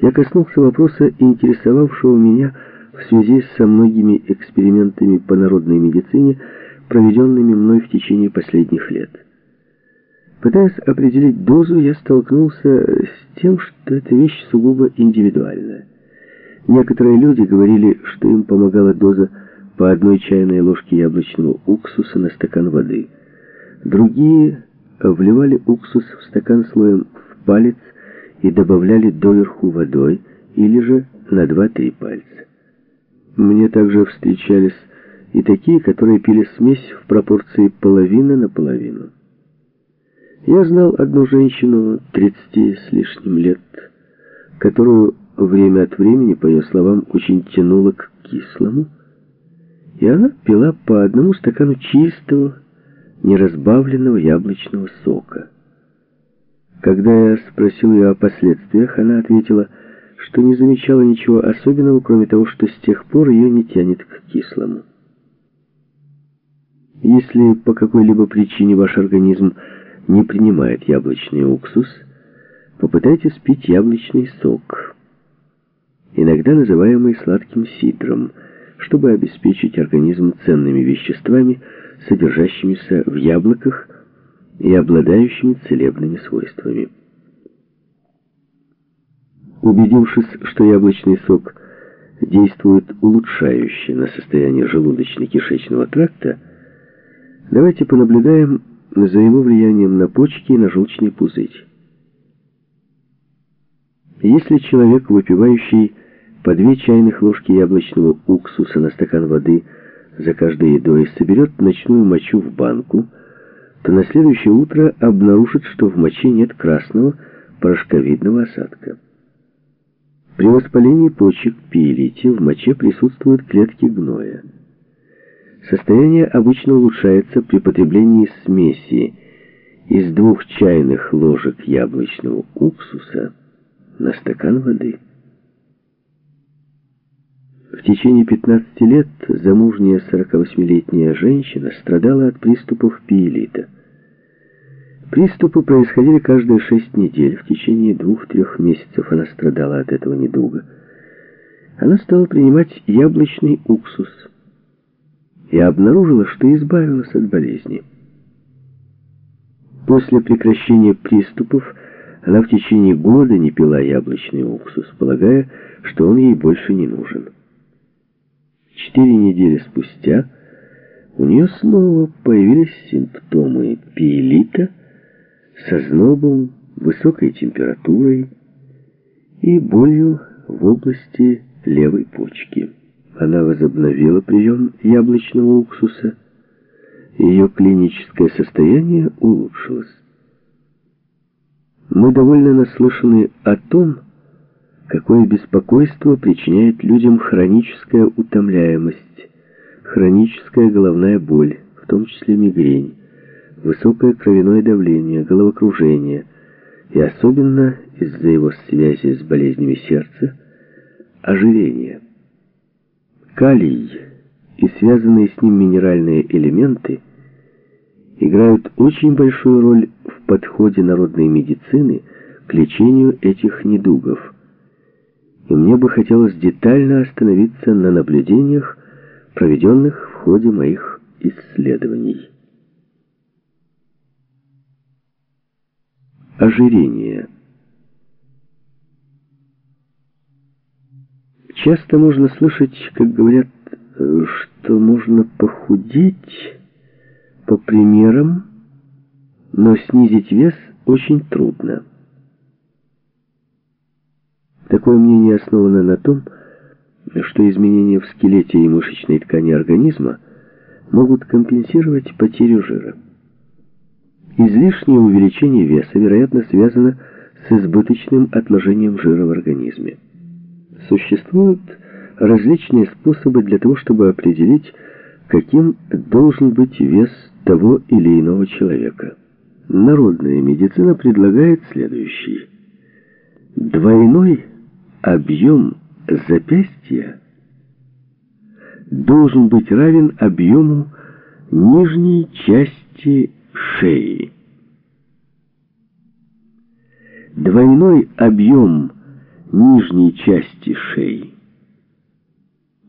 я коснулся вопроса, интересовавшего меня в связи со многими экспериментами по народной медицине, проведенными мной в течение последних лет. Пытаясь определить дозу, я столкнулся с тем, что эта вещь сугубо индивидуальная. Некоторые люди говорили, что им помогала доза по одной чайной ложке яблочного уксуса на стакан воды. Другие вливали уксус в стакан слоем в палец и добавляли доверху водой или же на 2-3 пальца. Мне также встречались и такие, которые пили смесь в пропорции половина на половину. Я знал одну женщину 30 с лишним лет, которую время от времени, по ее словам, очень тянуло к кислому, и она пила по одному стакану чистого, неразбавленного яблочного сока. Когда я спросил ее о последствиях, она ответила, что не замечала ничего особенного, кроме того, что с тех пор ее не тянет к кислому. Если по какой-либо причине ваш организм не принимает яблочный уксус, попытайтесь пить яблочный сок, иногда называемый сладким сидром, чтобы обеспечить организм ценными веществами, содержащимися в яблоках и обладающими целебными свойствами. Убедившись, что яблочный сок действует улучшающе на состояние желудочно-кишечного тракта, давайте понаблюдаем за его влиянием на почки и на желчный пузырь. Если человек, выпивающий по две чайных ложки яблочного уксуса на стакан воды за каждой едой, соберет ночную мочу в банку, то на следующее утро обнаружит, что в моче нет красного порошковидного осадка. При воспалении почек пиелите в моче присутствуют клетки гноя. Состояние обычно улучшается при потреблении смеси из двух чайных ложек яблочного уксуса на стакан воды. В течение 15 лет замужняя 48-летняя женщина страдала от приступов пиелита. Приступы происходили каждые 6 недель. В течение двух-трех месяцев она страдала от этого недуга. Она стала принимать яблочный уксус и обнаружила, что избавилась от болезни. После прекращения приступов она в течение года не пила яблочный уксус, полагая, что он ей больше не нужен. Четыре недели спустя у нее снова появились симптомы пиелита со знобом, высокой температурой и болью в области левой почки. Она возобновила прием яблочного уксуса, ее клиническое состояние улучшилось. Мы довольно наслышаны о том, какое беспокойство причиняет людям хроническая утомляемость, хроническая головная боль, в том числе мигрень, высокое кровяное давление, головокружение и особенно из-за его связи с болезнями сердца ожирение. Калий и связанные с ним минеральные элементы играют очень большую роль в подходе народной медицины к лечению этих недугов – и мне бы хотелось детально остановиться на наблюдениях, проведенных в ходе моих исследований. Ожирение. Часто можно слышать, как говорят, что можно похудеть по примерам, но снизить вес очень трудно. Такое мнение основано на том, что изменения в скелете и мышечной ткани организма могут компенсировать потерю жира. Излишнее увеличение веса, вероятно, связано с избыточным отложением жира в организме. Существуют различные способы для того, чтобы определить, каким должен быть вес того или иного человека. Народная медицина предлагает следующий. Двойной объем запястья должен быть равен объему нижней части шеи. Двойной объем нижней части шеи.